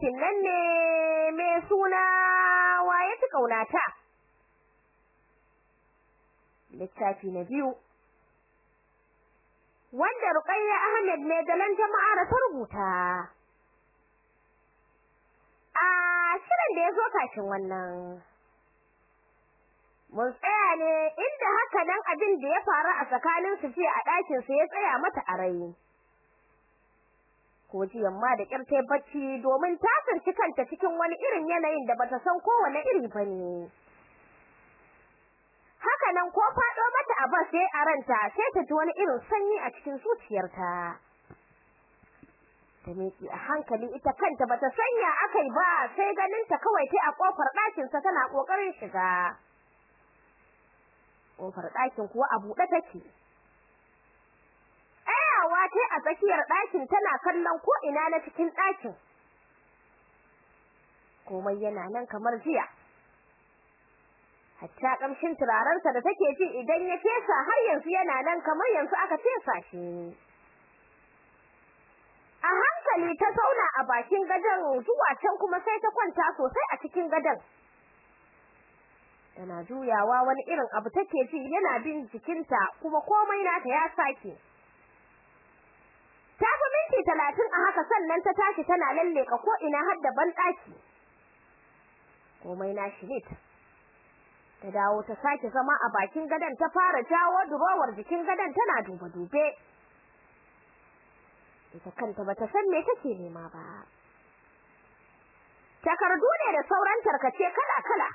littafin nan ne mai suna waye ta kaunata littafi na biyu. Wanda Ruqayya Ahmed ne dalan jama'a ta rubuta. A shirin da ya zo kashin wannan. Mun tsaya ne inda haka nan abin da ya faru a tsakanin su fiye a ɗakinsu ya tsaya mata a rai. Ko jiyan ma da tai bacci domin ta tsinci kanta cikin wani irin yanayin da bata san kowane iri ba ne haka nan ko faɗo mata a bas sai a ranta sai ta ji wani irin sanyi a cikin zuciyarta. Ta miƙe a hankali ita kanta bata sanya akai ba sai ganin ta kawai tai a ƙofar ɗakin sa tana ƙoƙarin shiga. Kofar ɗakin kuwa a buɗe take. Tai a tsakiyar ɗakin tana kallon ko ina na cikin ɗakin. Komai yana nan kamar jiya. Hatta kamshin turarensa da take ji idan ya fesa har yanzu yana nan kamar yanzu aka fesa shi. A hankali ta zauna a bakin gadon zuwa can kuma sai ta kwanta sosai a cikin gadon. Tana juyawa wani irin abu take ji yana bin jikinta kuma komai nata ya sake. Minti talatin a haka sannan ta tashi tana lalleka ko ina har da banɗaki. Komai na shi ne ta dawo ta sake zama a bakin gadon ta fara jawo durowar jikin gadon tana duba dube ita kanta bata san me take nema ba. Takardu ne da sauran tarkace kala kala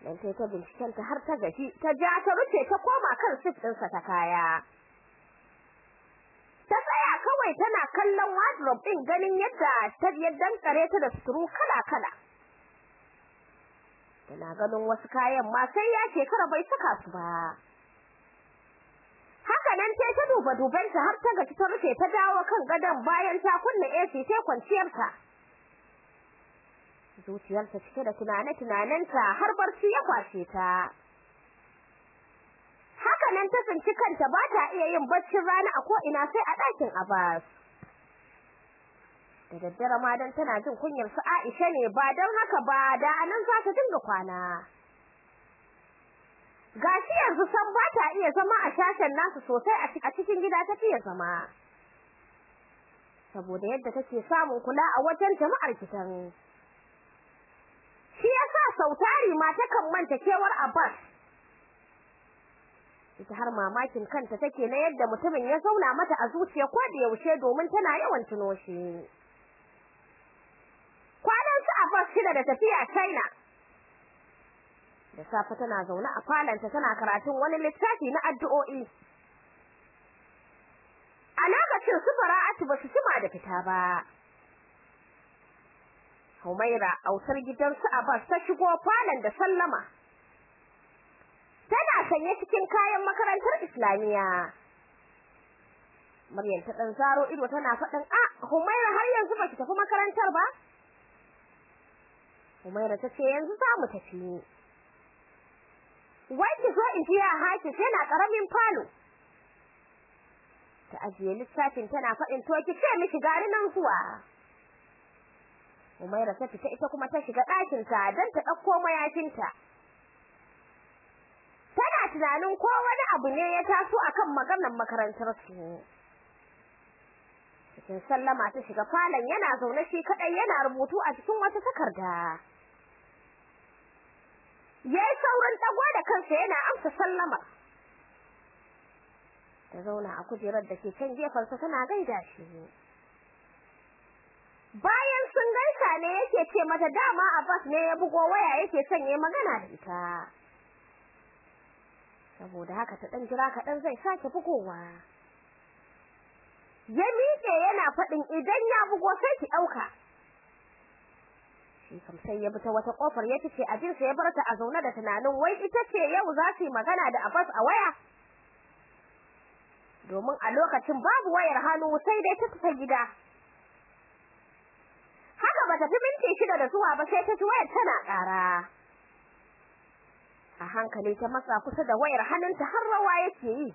dan sai ta binciken ta har ta gaji ta ja ta rufe ta koma kan sif ɗinsa ta kaya. Ta tsaya kawai tana kallon wardrobe ɗin ganin yadda ta yaddan kare ta da suturu kala kala tana ganin wasu kayan ma sai ya shekara bai saka su ba. Haka nan sai ta duba dubanta har ta gaji ta rufe ta dawo kan gadon bayan ta kunna AC sai kwanciyarta. Zuciyarta cike da tunane-tunanenta har barci ya kwashe ta. Nan ta tsinci kanta ba ta iya yin baccin rana a ko'ina sai a ɗakin Abbas. Da daddare ma dan tana jin kunyar su Aisha ne ba dan haka ba da a nan za ta dinga kwana. Gashi yanzu san ba ta iya zama a shashen nasu sosai a cikin gida ta fiye zama. Saboda yadda take samun kula a wajen jama'ar gidan. Shi yasa sautari ma takan manta kewar Abbas ita har mamakin kanta take na yadda mutumin ya zauna mata a zuciya ko da yaushe domin tana yawan tuno shi. Kwanan su Abbas shida da tafiya China. Da safe tana zaune a falanta tana karatun wani littafi na addu'o'i. A lokacin su fara'atu ba su jima da fita ba. Humaira autar gidan su Abbas ta shigo falon da sallama. Sanye cikin kayan makarantar Islamiya Maryam ta dan zaro ido tana faɗin a Humaira har yanzu ba ki tafi makarantar ba? Humaira ta ce yanzu za mu tafi. Wai ki zo in ji ya haki yana ƙaramin falo. Ta ajiye littafin tana faɗin to ki ce miki gari nan zuwa. Umaira ta fita ita kuma ta shiga ɗakin ta don ta ɗauko mayafinta. Tunanin ko wani abu ne ya taso akan maganar makarantar su. Cikin sallama ta shiga falon yana zaune shi kadai yana rubutu a cikin wata takarda. Yayi saurin dago da kansa yana amsa sallama. Ta zauna a kujerar da ke kan gefensa tana gaida shi. Bayan sun gaisa ne yake ce mata dama Abbas ne ya bugo waya yake son magana da ita. Saboda haka ta dan jira kaɗan zai sake bugowa. Ya miƙe yana faɗin idan ya bugo sai ki ɗauka. Shi kam sai ya bi ta wata ƙofar ya fice abinsa ya bar ta a zaune da tunanin wai ita ce yau za su yi magana da Abbas a waya. Domin a lokacin babu wayar hannu sai dai ta tafi gida. Haka bata fi minti shida da zuwa ba sai ta ji wayar tana ƙara. A hankali ta matsa kusa da wayar hannunta har rawa yake yi.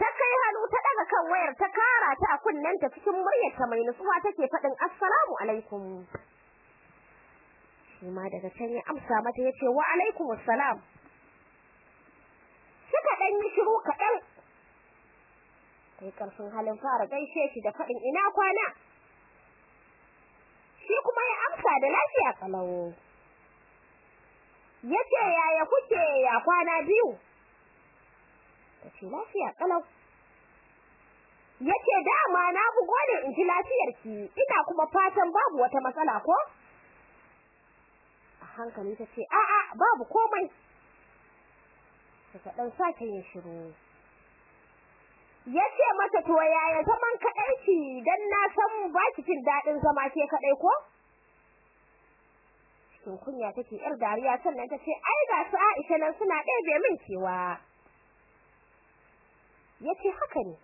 Ta kai hannu ta daga kan wayar ta kara ta a kunnenta cikin muryarta mai nutsuwa take faɗin assalamu alaikum. Shi ma daga can ya amsa mata ya ce wa alaikumus salam suka dan yi shiru kaɗan. Kai ƙarfin halin fara gaishe shi da faɗin ina kwana? Shi kuma ya amsa da lafiya kalau ya ce yaya kuke? Ya kwana biyu? Tace lafiya kalau ya ce dama na bugo ne in ji lafiyarki. Ina kuma fatan babu wata matsala ko? A hankali tace a'a babu komai. Suka dan sake yin shiru. Yace mata to yaya zaman kadaici dan na san ba ki jin daɗin zama ke kadai ko? Cikin kunya take yar dariya sannan tace ai ga su Aisha nan suna ɗebe min cewa ya ce haka ne.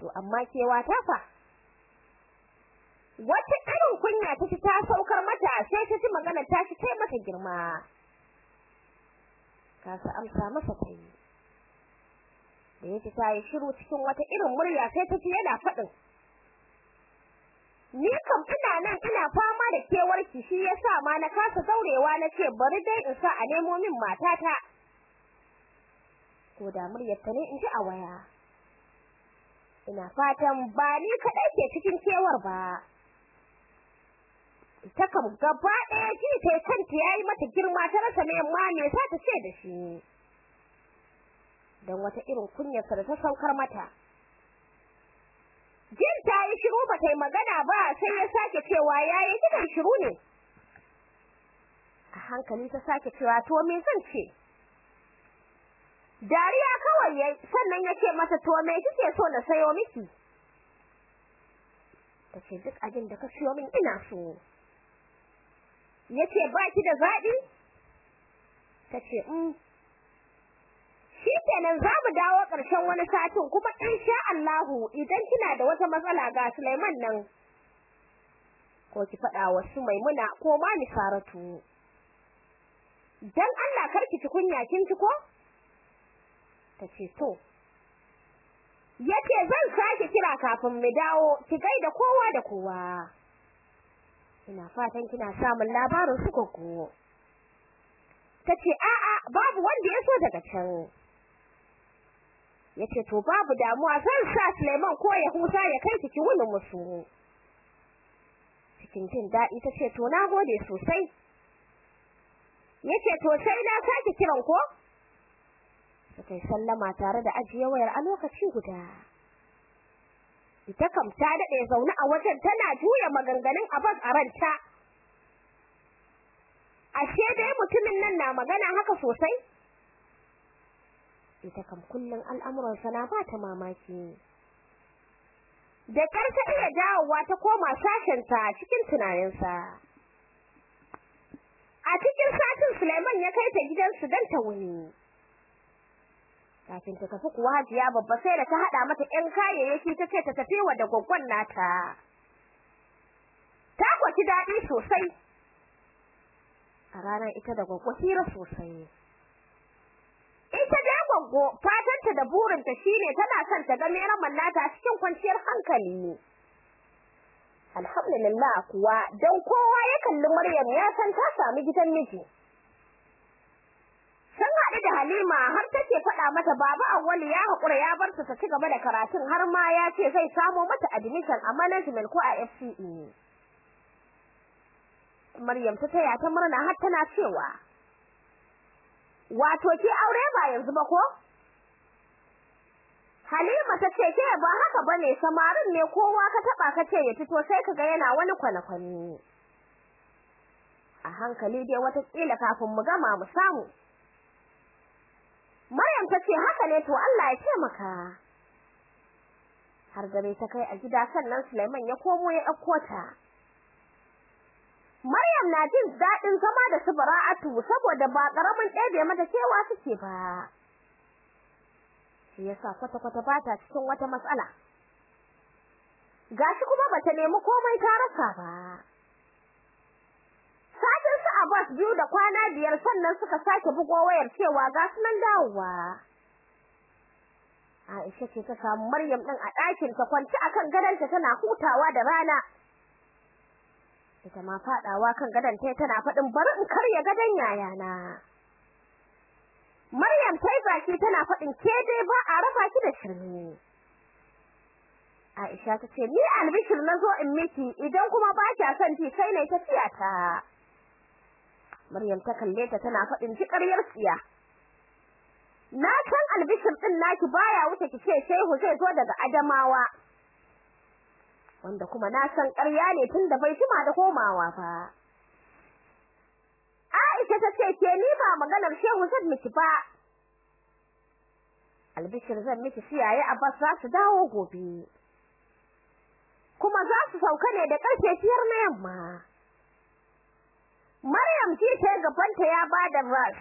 To amma kewa ta fa? Wata irin kunya ta ta saukar mata sai ta ji magana ta ci tai mata girma. Kasa amsa masa tai da yake ta yi shiru cikin wata irin murya sai ta ji yana faɗin ni kam ina nan ina fama da kewarki shi yasa ma na kasa daurewa na ce bari dai in sa a nemo min matata. Ko da muryar ta ne in ji a waya. Ina fatan ba ni kaɗai ke cikin kewar ba. Ita kam gaba ɗaya ji ta kanta yayi mata girma ta rasa ne ma me sa ta ce da shi. Dan wata irin kunyarsa da ta saukar mata. Jin ta yi shiru ba ta yi magana ba sai ya sake cewa yayi kidan shiru ne. A hankali ta sake cewa to me zan ce? Dariya kawai yayi sannan ya ce mata to me kike so na sayo miki? Tace duk abin da ka siyo min ina so. Yace baki da zabi tace mm shikenan za mu dawo ƙarshen wani satin kuma insha Allah idan kina da wata matsala ga Sulaiman nan ko ki faɗa wa su Maimuna ko ma ni Saratu. Dan Allah karki ci kunya kin ci ko? Tace to. Yace zan sake kira kafin mu dawo ki gaida kowa da kowa. Ina fatan kina samun labarin su koko tace a'a babu wanda ya so daga can. Ya ce to babu damuwa zan sa Suleiman ko ya huta ya kai ki wuni musu cikin jin daɗi tace to nagode sosai. Yace to sai na sake kiran ko? Suka sallama tare da ajiye wayar a lokaci guda. Ita kam ta daɗe zaune a wajen tana juya maganganun abas a ranta. Ashe dai mutumin nan na magana haka sosai? Ita kam kullun al'amuran sa na ba ta mamaki. Da karta iya dawowa ta koma sashen ta cikin tunaninsa. A cikin satin Suleiman ya kai ta gidansu dan ta wuni. Kafin ta tafi kuwa Hajiya babba sai da ta hada mata ƴan kayayyaki ta ce ta tafi wa da goggon nata. Ta kwaci daɗi sosai. A ranar ita da goggo hira sosai. Goggo fatanta da burinta shine tana son ta ga meran nata cikin kwanciyar hankali alhamdulillah kuwa dan kowa ya kalli Maryam ya san ta sami gidan miji sun haɗu da Halima har take faɗa mata baba Awwalu ya haƙura ya bar ta ci gaba da karatun har ma ya ce zai samo mata admission a management ko a FCE. Maryam ta taya ta murna har tana cewa Wato ki aure ba yanzu ba ko? Halima ta ce ke ba haka ba ne samarin ne kowa ka taba ka ce ya fito sai kaga yana wani kwana-kwani. A hankali dai wata kila kafin mu gama mu samu. Maryam ta ce haka ne to Allah ya taimaka. Har dare ta kai a gida sannan Sulaiman ya komo ya ɗauko ta. Maryam na jin daɗin zama da su Bara'atu saboda ba ƙaramin ɗebe mata cewa suke ba. Shi yasa kwata-kwata ba ta cikin wata matsala. Gashi kuma bata nemi komai ta rasa ba. Satin su Abbas biyu da kwana biyar sannan suka sake bugo wayar cewa ga su nan dawowa. Aisha ce ta samu Maryam din a ɗakin ta kwanci akan gadonta tana hutawa da rana. ita ma fadawa kan gadon tai tana faɗin bari in karya gadon yayana Maryam tai baki tana faɗin ke dai ba a raba ki da shirme. Aisha ta ce ni albishir na zo in miki idan kuma ba kya son ji kai ne tafiya ta Maryam ta kalle ta tana faɗin ji ƙaryar tsiya Na san albishir din naki baya wuce ki ce Shehu zai zo daga Adamawa. Wanda kuma na san ƙarya ne tunda bai jima da komawa ba. Ta ce ke ni ba maganar Shehu zan miki ba. Albishir zan miki siyaye Abbas za su dawo gobe. Kuma za su sauka ne da ƙarfe biyar na yamma. Maryam ji ta gabanta ya ba da ras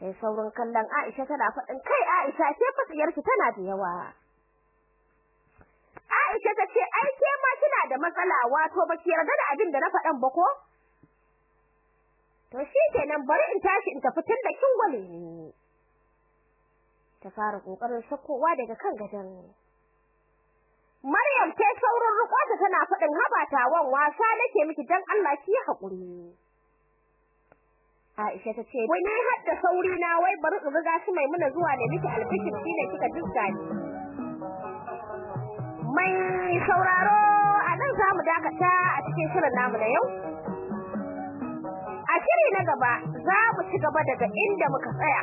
sai saurin kallon Aisha tana faɗin kai Aisha ke fatsiyarki tana da yawa. Aisha ta ce ai ke ma kina da matsala wato baki yarda da abin da na faɗan ba ko? To shi kenan bari in tashi in tafi tun da kin gwale ni. Ta fara ƙoƙarin sakowa daga kan gadon. Maryam ta saurin rukwata tana faɗin habatawan wasa nake miki dan Allah ki haƙuri. Aisha ta ce wai ni hadda sauri na wai bari in riga shi Maimuna zuwa ne miki albishir shine kika dinga ni. Mai sauraro a nan za mu dakata a cikin shirin namu na yau. A shiri na gaba za mu ci gaba daga inda muka tsaya.